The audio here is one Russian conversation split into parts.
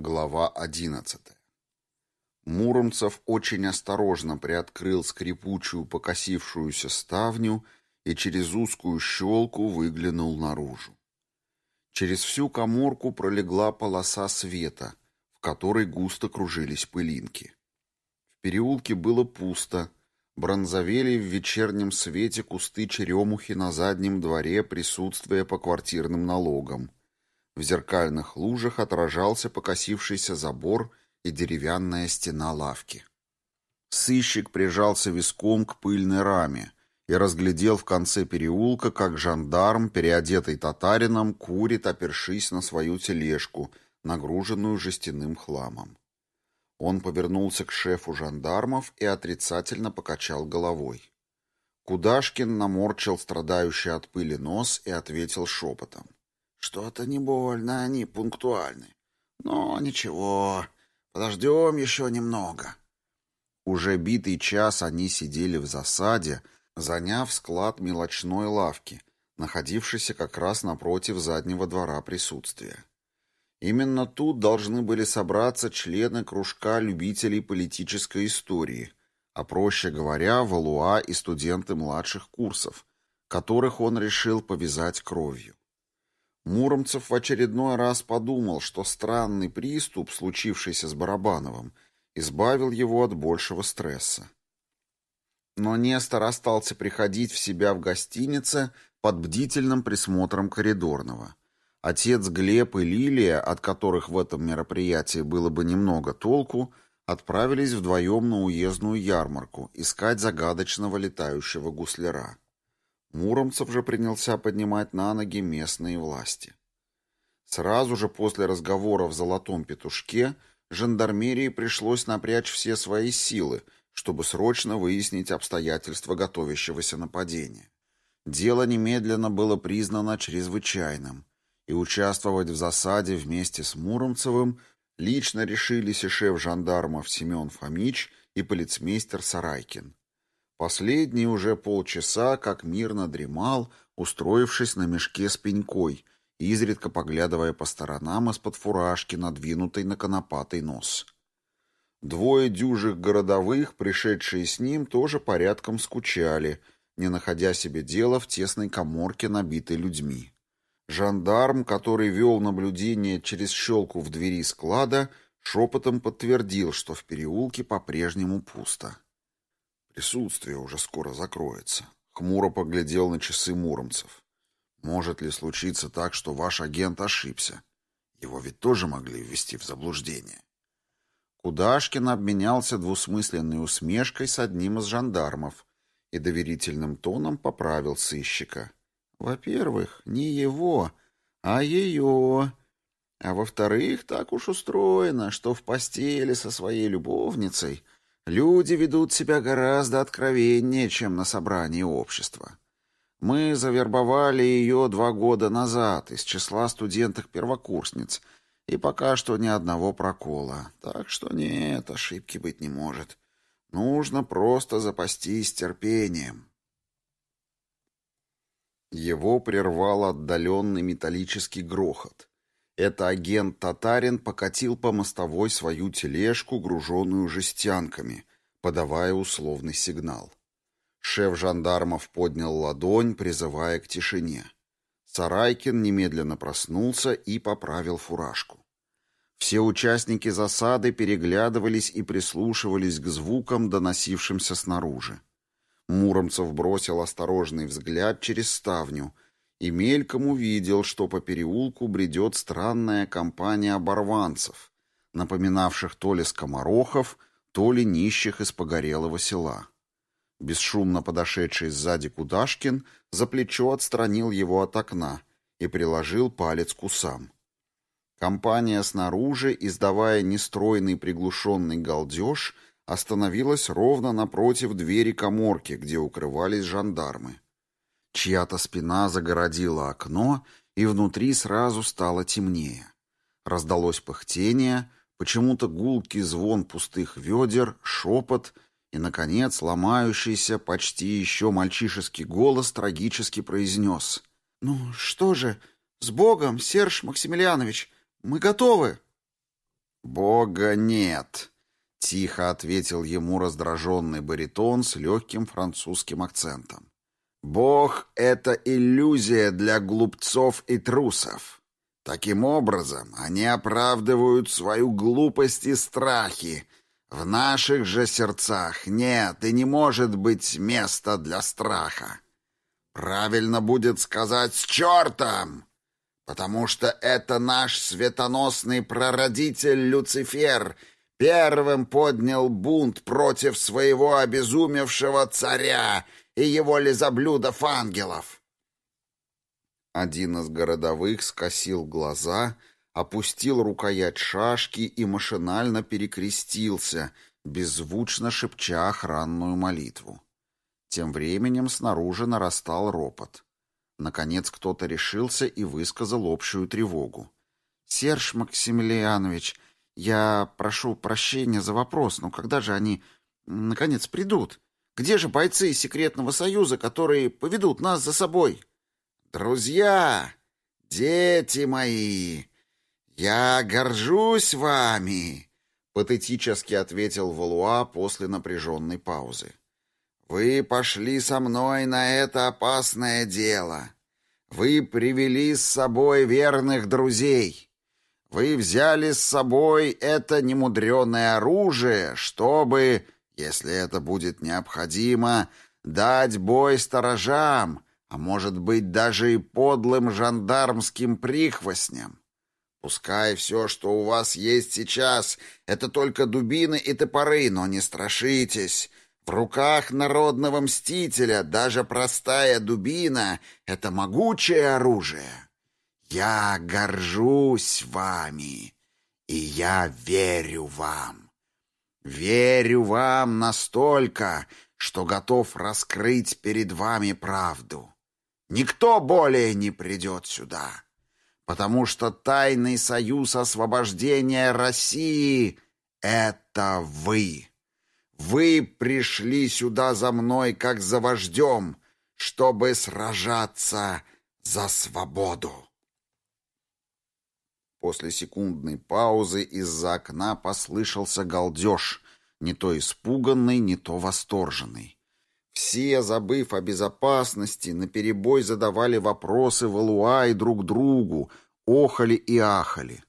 Глава 11. Муромцев очень осторожно приоткрыл скрипучую покосившуюся ставню и через узкую щелку выглянул наружу. Через всю коморку пролегла полоса света, в которой густо кружились пылинки. В переулке было пусто, бронзовели в вечернем свете кусты черемухи на заднем дворе присутствия по квартирным налогам — в зеркальных лужах отражался покосившийся забор и деревянная стена лавки. Сыщик прижался виском к пыльной раме и разглядел в конце переулка, как жандарм, переодетый татарином, курит, опершись на свою тележку, нагруженную жестяным хламом. Он повернулся к шефу жандармов и отрицательно покачал головой. Кудашкин наморчил страдающий от пыли нос и ответил шепотом. Что-то не больно они пунктуальны. Но ничего, подождем еще немного. Уже битый час они сидели в засаде, заняв склад мелочной лавки, находившийся как раз напротив заднего двора присутствия. Именно тут должны были собраться члены кружка любителей политической истории, а проще говоря, валуа и студенты младших курсов, которых он решил повязать кровью. Муромцев в очередной раз подумал, что странный приступ, случившийся с Барабановым, избавил его от большего стресса. Но Нестор остался приходить в себя в гостинице под бдительным присмотром коридорного. Отец Глеб и Лилия, от которых в этом мероприятии было бы немного толку, отправились вдвоем на уездную ярмарку искать загадочного летающего гусляра. Муромцев же принялся поднимать на ноги местные власти. Сразу же после разговора в «Золотом петушке» жандармерии пришлось напрячь все свои силы, чтобы срочно выяснить обстоятельства готовящегося нападения. Дело немедленно было признано чрезвычайным, и участвовать в засаде вместе с Муромцевым лично решились и шеф жандармов Семен Фомич и полицмейстер Сарайкин. Последний уже полчаса как мирно дремал, устроившись на мешке с пенькой, изредка поглядывая по сторонам из-под фуражки, надвинутой на конопатый нос. Двое дюжих городовых, пришедшие с ним, тоже порядком скучали, не находя себе дела в тесной коморке, набитой людьми. Жандарм, который вел наблюдение через щелку в двери склада, шепотом подтвердил, что в переулке по-прежнему пусто. «Присутствие уже скоро закроется», — хмуро поглядел на часы Муромцев. «Может ли случиться так, что ваш агент ошибся? Его ведь тоже могли ввести в заблуждение». Кудашкин обменялся двусмысленной усмешкой с одним из жандармов и доверительным тоном поправил сыщика — во-первых, не его, а ее. А во-вторых, так уж устроено, что в постели со своей любовницей Люди ведут себя гораздо откровеннее, чем на собрании общества. Мы завербовали ее два года назад из числа студенток-первокурсниц, и пока что ни одного прокола. Так что нет, ошибки быть не может. Нужно просто запастись терпением. Его прервал отдаленный металлический грохот. Это агент Татарин покатил по мостовой свою тележку, груженную жестянками, подавая условный сигнал. Шеф жандармов поднял ладонь, призывая к тишине. Сарайкин немедленно проснулся и поправил фуражку. Все участники засады переглядывались и прислушивались к звукам, доносившимся снаружи. Муромцев бросил осторожный взгляд через ставню и мельком увидел, что по переулку бредет странная компания барванцев, напоминавших то ли скоморохов, то ли нищих из погорелого села. Бесшумно подошедший сзади Кудашкин за плечо отстранил его от окна и приложил палец к усам. Компания снаружи, издавая нестройный приглушенный галдеж, остановилась ровно напротив двери коморки, где укрывались жандармы. Чья-то спина загородила окно, и внутри сразу стало темнее. Раздалось пыхтение, почему-то гулкий звон пустых ведер, шепот и, наконец, ломающийся, почти еще мальчишеский голос трагически произнес. «Ну что же, с Богом, Серж Максимилианович, мы готовы!» «Бога нет!» — тихо ответил ему раздраженный баритон с легким французским акцентом. «Бог — это иллюзия для глупцов и трусов. Таким образом, они оправдывают свою глупость и страхи. В наших же сердцах нет и не может быть места для страха. Правильно будет сказать «с чертом», потому что это наш светоносный прародитель Люцифер первым поднял бунт против своего обезумевшего царя и его лизоблюдов ангелов. Один из городовых скосил глаза, опустил рукоять шашки и машинально перекрестился, беззвучно шепча охранную молитву. Тем временем снаружи нарастал ропот. Наконец кто-то решился и высказал общую тревогу. «Серж Максимилианович, я прошу прощения за вопрос, но когда же они, наконец, придут?» Где же бойцы секретного союза, которые поведут нас за собой? Друзья, дети мои, я горжусь вами, патетически ответил Валуа после напряженной паузы. Вы пошли со мной на это опасное дело. Вы привели с собой верных друзей. Вы взяли с собой это немудреное оружие, чтобы если это будет необходимо, дать бой сторожам, а может быть даже и подлым жандармским прихвостням. Пускай все, что у вас есть сейчас, это только дубины и топоры, но не страшитесь. В руках народного мстителя даже простая дубина — это могучее оружие. Я горжусь вами, и я верю вам. Верю вам настолько, что готов раскрыть перед вами правду. Никто более не придет сюда, потому что тайный союз освобождения России — это вы. Вы пришли сюда за мной, как за вождем, чтобы сражаться за свободу. После секундной паузы из-за окна послышался галдеж, не то испуганный, не то восторженный. Все, забыв о безопасности, наперебой задавали вопросы Валуа и друг другу, охали и ахали.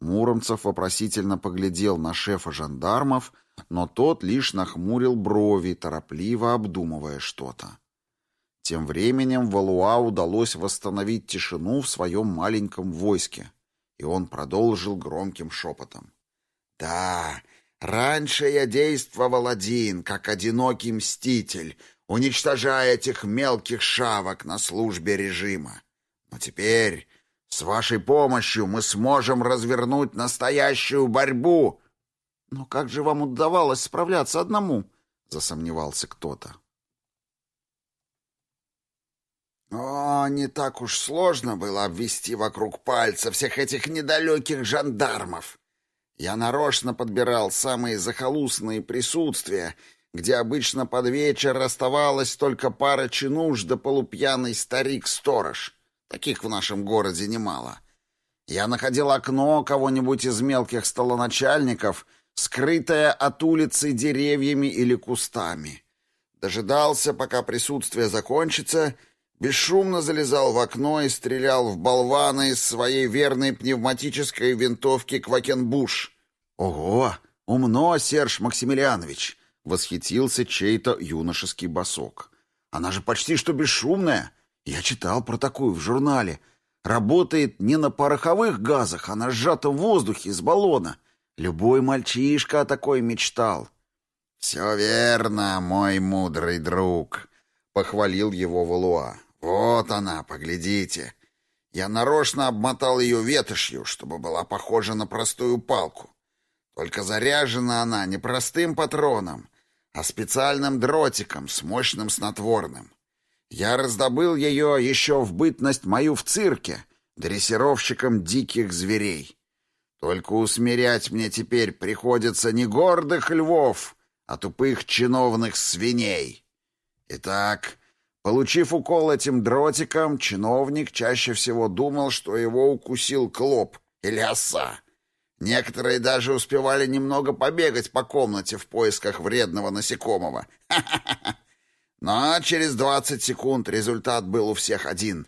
Муромцев вопросительно поглядел на шефа жандармов, но тот лишь нахмурил брови, торопливо обдумывая что-то. Тем временем Валуа удалось восстановить тишину в своем маленьком войске — и он продолжил громким шепотом. «Да, раньше я действовал один, как одинокий мститель, уничтожая этих мелких шавок на службе режима. Но теперь, с вашей помощью, мы сможем развернуть настоящую борьбу «Но как же вам удавалось справляться одному?» — засомневался кто-то. «О, не так уж сложно было обвести вокруг пальца всех этих недалеких жандармов. Я нарочно подбирал самые захолустные присутствия, где обычно под вечер оставалась только пара чинуш да полупьяный старик-сторож. Таких в нашем городе немало. Я находил окно кого-нибудь из мелких столоначальников — скрытая от улицы деревьями или кустами. Дожидался, пока присутствие закончится, бесшумно залезал в окно и стрелял в болвана из своей верной пневматической винтовки «Квакенбуш». «Ого! Умно, Серж Максимилианович!» — восхитился чей-то юношеский босок. «Она же почти что бесшумная. Я читал про такую в журнале. Работает не на пороховых газах, а на сжатом воздухе из баллона». Любой мальчишка о такой мечтал. «Все верно, мой мудрый друг», — похвалил его Валуа. «Вот она, поглядите!» Я нарочно обмотал ее ветошью, чтобы была похожа на простую палку. Только заряжена она не простым патроном, а специальным дротиком с мощным снотворным. Я раздобыл ее еще в бытность мою в цирке, дрессировщиком диких зверей. Только усмирять мне теперь приходится не гордых львов, а тупых чиновных свиней. Итак, Получив укол этим дротиком, чиновник чаще всего думал, что его укусил клоп или оса. Некоторые даже успевали немного побегать по комнате в поисках вредного насекомого. Но через 20 секунд результат был у всех один.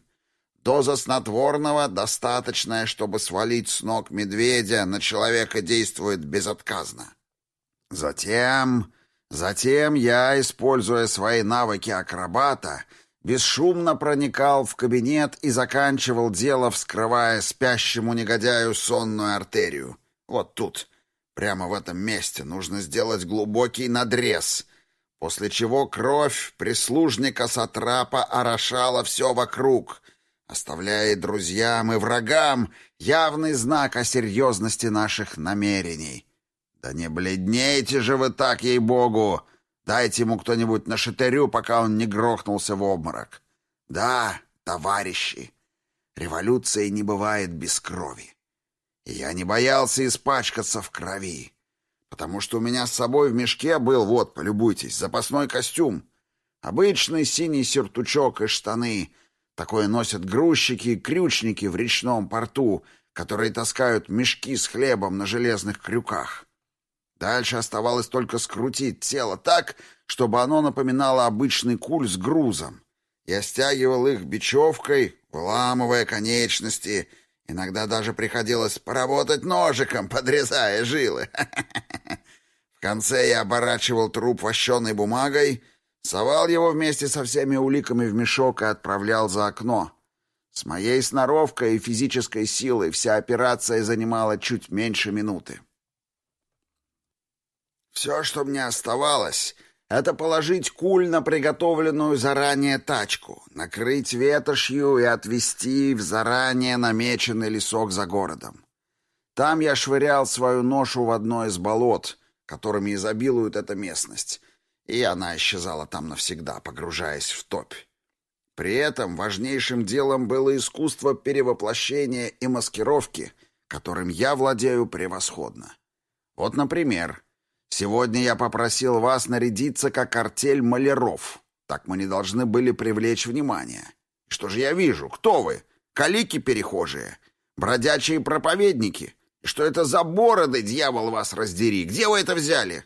Доза снотворного достаточная, чтобы свалить с ног медведя, на человека действует безотказно. Затем Затем я, используя свои навыки акробата, бесшумно проникал в кабинет и заканчивал дело, вскрывая спящему негодяю сонную артерию. Вот тут, прямо в этом месте, нужно сделать глубокий надрез, после чего кровь прислужника Сатрапа орошала все вокруг, оставляя друзьям и врагам явный знак о серьезности наших намерений. «Да не бледнейте же вы так, ей-богу! Дайте ему кто-нибудь на шатырю, пока он не грохнулся в обморок. Да, товарищи, революции не бывает без крови. я не боялся испачкаться в крови, потому что у меня с собой в мешке был, вот, полюбуйтесь, запасной костюм, обычный синий сюртучок и штаны». Такое носят грузчики и крючники в речном порту, которые таскают мешки с хлебом на железных крюках. Дальше оставалось только скрутить тело так, чтобы оно напоминало обычный куль с грузом. Я стягивал их бечевкой, выламывая конечности. Иногда даже приходилось поработать ножиком, подрезая жилы. В конце я оборачивал труп вощеной бумагой, совал его вместе со всеми уликами в мешок и отправлял за окно. С моей сноровкой и физической силой вся операция занимала чуть меньше минуты. Все, что мне оставалось, это положить куль на приготовленную заранее тачку, накрыть ветошью и отвезти в заранее намеченный лесок за городом. Там я швырял свою ношу в одно из болот, которыми изобилует эта местность, и она исчезала там навсегда, погружаясь в топь. При этом важнейшим делом было искусство перевоплощения и маскировки, которым я владею превосходно. Вот, например, Сегодня я попросил вас нарядиться как артель маляров. Так мы не должны были привлечь внимание. Что же я вижу? Кто вы? Калики-перехожие? Бродячие проповедники? Что это за бороды, дьявол вас раздери? Где вы это взяли?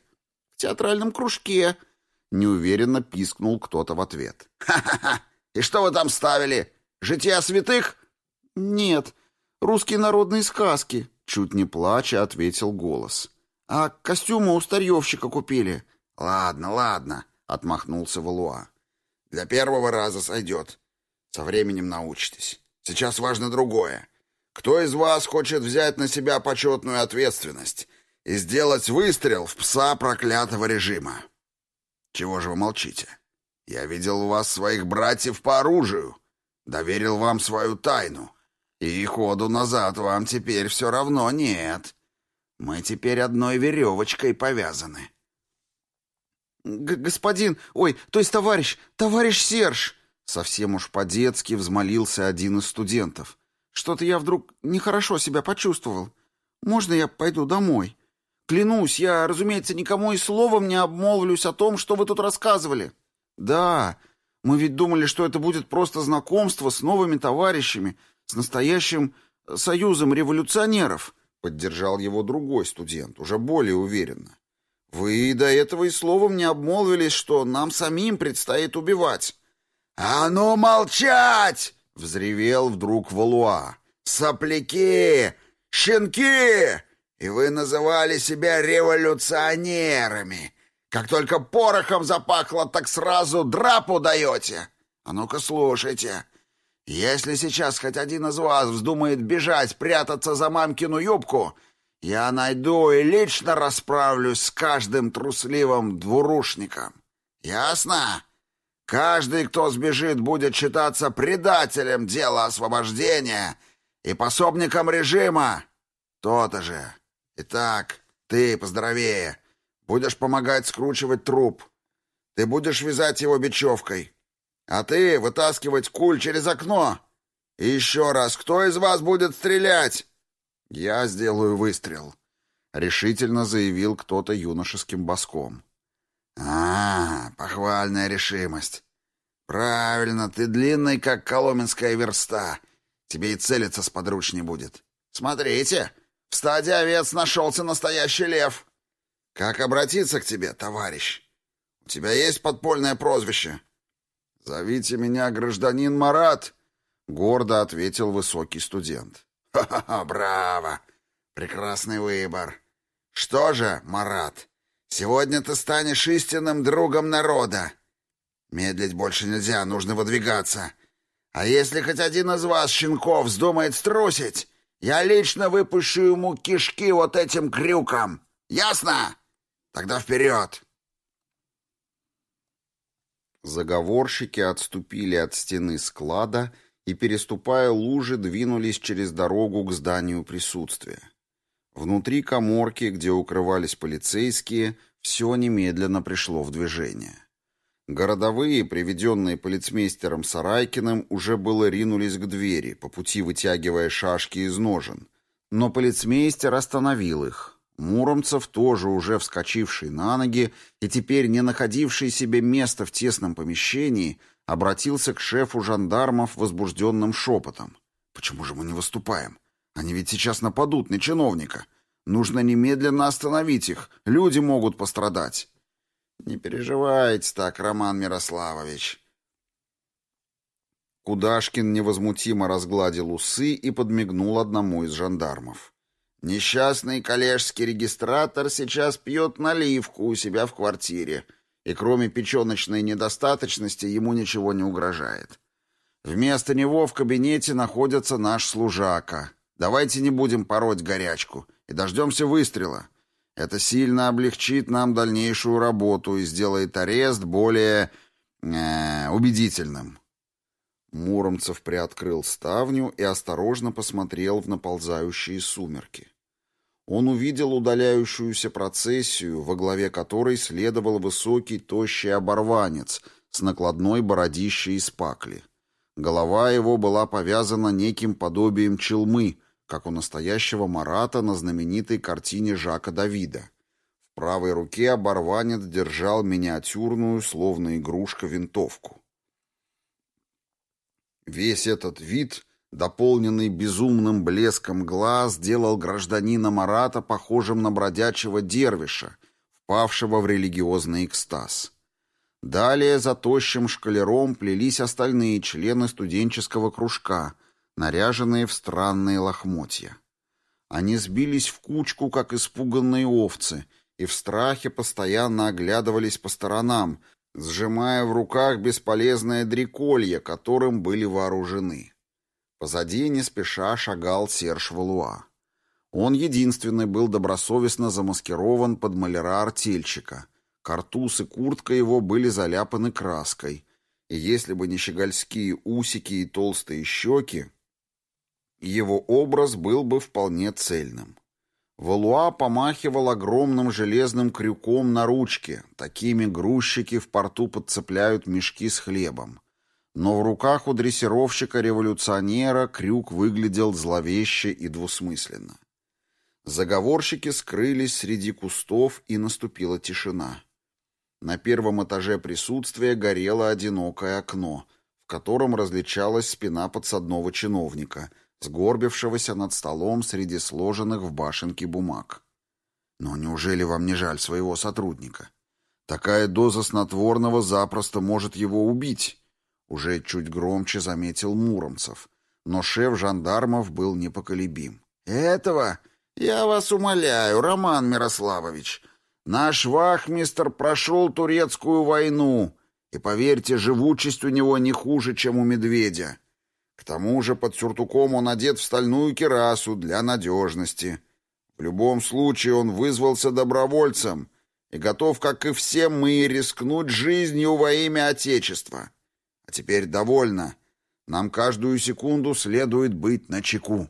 В театральном кружке. Неуверенно пискнул кто-то в ответ. Ха-ха-ха! И что вы там ставили? Жития святых? Нет, русские народные сказки. Чуть не плача ответил голос. — «А костюмы у старьевщика купили». «Ладно, ладно», — отмахнулся Валуа. «Для первого раза сойдет. Со временем научитесь. Сейчас важно другое. Кто из вас хочет взять на себя почетную ответственность и сделать выстрел в пса проклятого режима?» «Чего же вы молчите? Я видел у вас своих братьев по оружию, доверил вам свою тайну, и ходу назад вам теперь все равно нет». Мы теперь одной веревочкой повязаны». Г «Господин... Ой, то есть товарищ... Товарищ Серж!» Совсем уж по-детски взмолился один из студентов. «Что-то я вдруг нехорошо себя почувствовал. Можно я пойду домой? Клянусь, я, разумеется, никому и словом не обмолвлюсь о том, что вы тут рассказывали». «Да, мы ведь думали, что это будет просто знакомство с новыми товарищами, с настоящим э, союзом революционеров». Поддержал его другой студент, уже более уверенно. «Вы до этого и словом не обмолвились, что нам самим предстоит убивать». «А ну молчать!» — взревел вдруг Валуа. «Сопляки! Щенки! И вы называли себя революционерами! Как только порохом запахло, так сразу драпу даете! А ну-ка слушайте!» Если сейчас хоть один из вас вздумает бежать, прятаться за мамкину юбку, я найду и лично расправлюсь с каждым трусливым двурушником. Ясно? Каждый, кто сбежит, будет считаться предателем дела освобождения и пособником режима. А ты вытаскивать куль через окно. И еще раз, кто из вас будет стрелять? Я сделаю выстрел, решительно заявил кто-то юношеским боском. А, похвальная решимость. Правильно, ты длинный, как коломенская верста. Тебе и целиться с сподручней будет. Смотрите, в стаде овец нашелся настоящий лев. Как обратиться к тебе, товарищ? У тебя есть подпольное прозвище? «Зовите меня гражданин Марат!» — гордо ответил высокий студент. «Ха-ха-ха, браво! Прекрасный выбор! Что же, Марат, сегодня ты станешь истинным другом народа! Медлить больше нельзя, нужно выдвигаться. А если хоть один из вас, щенков, вздумает струсить, я лично выпущу ему кишки вот этим крюком! Ясно? Тогда вперед!» Заговорщики отступили от стены склада и, переступая лужи, двинулись через дорогу к зданию присутствия. Внутри коморки, где укрывались полицейские, все немедленно пришло в движение. Городовые, приведенные полицмейстером Сарайкиным, уже было ринулись к двери, по пути вытягивая шашки из ножен. Но полицмейстер остановил их. Муромцев, тоже уже вскочивший на ноги и теперь не находивший себе места в тесном помещении, обратился к шефу жандармов возбужденным шепотом. «Почему же мы не выступаем? Они ведь сейчас нападут на чиновника. Нужно немедленно остановить их. Люди могут пострадать». «Не переживайте так, Роман Мирославович». Кудашкин невозмутимо разгладил усы и подмигнул одному из жандармов. Несчастный коллежский регистратор сейчас пьет наливку у себя в квартире, и кроме печеночной недостаточности ему ничего не угрожает. Вместо него в кабинете находится наш служака. Давайте не будем пороть горячку и дождемся выстрела. Это сильно облегчит нам дальнейшую работу и сделает арест более э, убедительным». Муромцев приоткрыл ставню и осторожно посмотрел в наползающие сумерки он увидел удаляющуюся процессию, во главе которой следовал высокий тощий оборванец с накладной бородищей из пакли. Голова его была повязана неким подобием челмы, как у настоящего Марата на знаменитой картине Жака Давида. В правой руке оборванец держал миниатюрную, словно игрушка, винтовку. Весь этот вид дополненный безумным блеском глаз, делал гражданина Марата похожим на бродячего дервиша, впавшего в религиозный экстаз. Далее за тощим шкалером плелись остальные члены студенческого кружка, наряженные в странные лохмотья. Они сбились в кучку, как испуганные овцы, и в страхе постоянно оглядывались по сторонам, сжимая в руках бесполезное дреколье, которым были вооружены. Позади не спеша шагал Серж Валуа. Он единственный был добросовестно замаскирован под маляра-артельщика. Картуз и куртка его были заляпаны краской. И если бы не щегольские усики и толстые щеки, его образ был бы вполне цельным. Валуа помахивал огромным железным крюком на ручке, такими грузчики в порту подцепляют мешки с хлебом. Но в руках у дрессировщика-революционера крюк выглядел зловеще и двусмысленно. Заговорщики скрылись среди кустов, и наступила тишина. На первом этаже присутствия горело одинокое окно, в котором различалась спина подсадного чиновника, сгорбившегося над столом среди сложенных в башенке бумаг. Но неужели вам не жаль своего сотрудника? Такая доза снотворного запросто может его убить. Уже чуть громче заметил Муромцев. Но шеф жандармов был непоколебим. «Этого? Я вас умоляю, Роман Мирославович. Наш вахмистр прошел турецкую войну, и, поверьте, живучесть у него не хуже, чем у медведя. К тому же под сюртуком он одет в стальную керасу для надежности. В любом случае он вызвался добровольцем» и готов, как и все мы, рискнуть жизнью во имя Отечества. А теперь довольно. Нам каждую секунду следует быть начеку.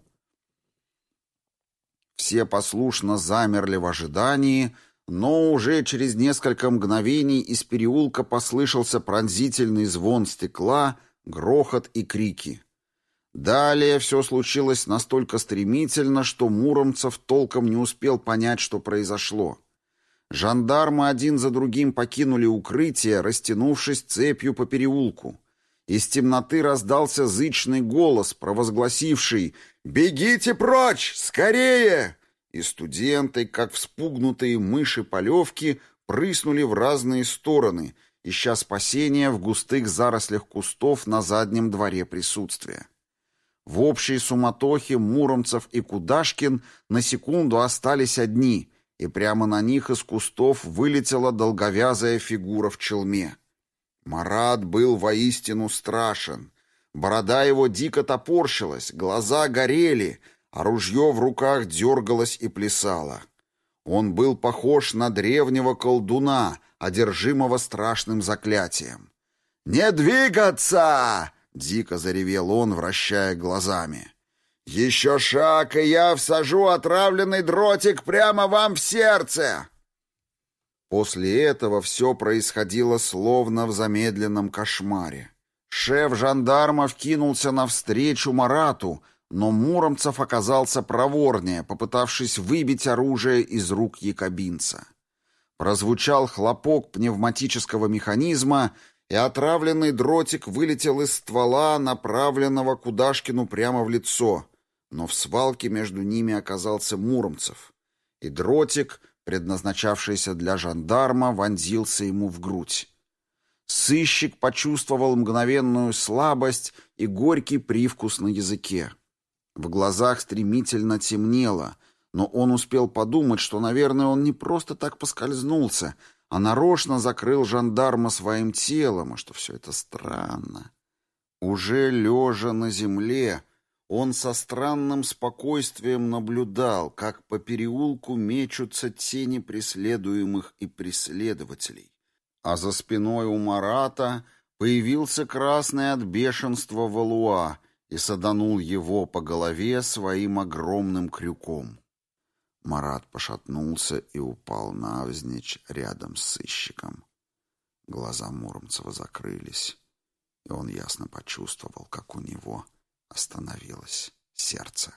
Все послушно замерли в ожидании, но уже через несколько мгновений из переулка послышался пронзительный звон стекла, грохот и крики. Далее все случилось настолько стремительно, что Муромцев толком не успел понять, что произошло. Жандармы один за другим покинули укрытие, растянувшись цепью по переулку. Из темноты раздался зычный голос, провозгласивший «Бегите прочь! Скорее! и студенты, как вспугнутые мыши-полевки, прыснули в разные стороны, ища спасения в густых зарослях кустов на заднем дворе присутствия. В общей суматохе Муромцев и Кудашкин на секунду остались одни, и прямо на них из кустов вылетела долговязая фигура в челме. Марат был воистину страшен. Борода его дико топорщилась, глаза горели, а ружье в руках дергалось и плясало. Он был похож на древнего колдуна, одержимого страшным заклятием. «Не двигаться!» — дико заревел он, вращая глазами. «Еще шаг, и я всажу отравленный дротик прямо вам в сердце!» После этого все происходило словно в замедленном кошмаре. Шеф жандармов кинулся навстречу Марату, но Муромцев оказался проворнее, попытавшись выбить оружие из рук якобинца. Прозвучал хлопок пневматического механизма, и отравленный дротик вылетел из ствола, направленного Кудашкину прямо в лицо. Но в свалке между ними оказался Муромцев. И дротик, предназначавшийся для жандарма, вонзился ему в грудь. Сыщик почувствовал мгновенную слабость и горький привкус на языке. В глазах стремительно темнело, но он успел подумать, что, наверное, он не просто так поскользнулся, а нарочно закрыл жандарма своим телом, и что все это странно. Уже лежа на земле, он со странным спокойствием наблюдал, как по переулку мечутся тени преследуемых и преследователей. А за спиной у Марата появился красный от бешенства валуа и саданул его по голове своим огромным крюком. Марат пошатнулся и упал навзничь рядом с сыщиком. Глаза Муромцева закрылись, и он ясно почувствовал, как у него остановилось сердце.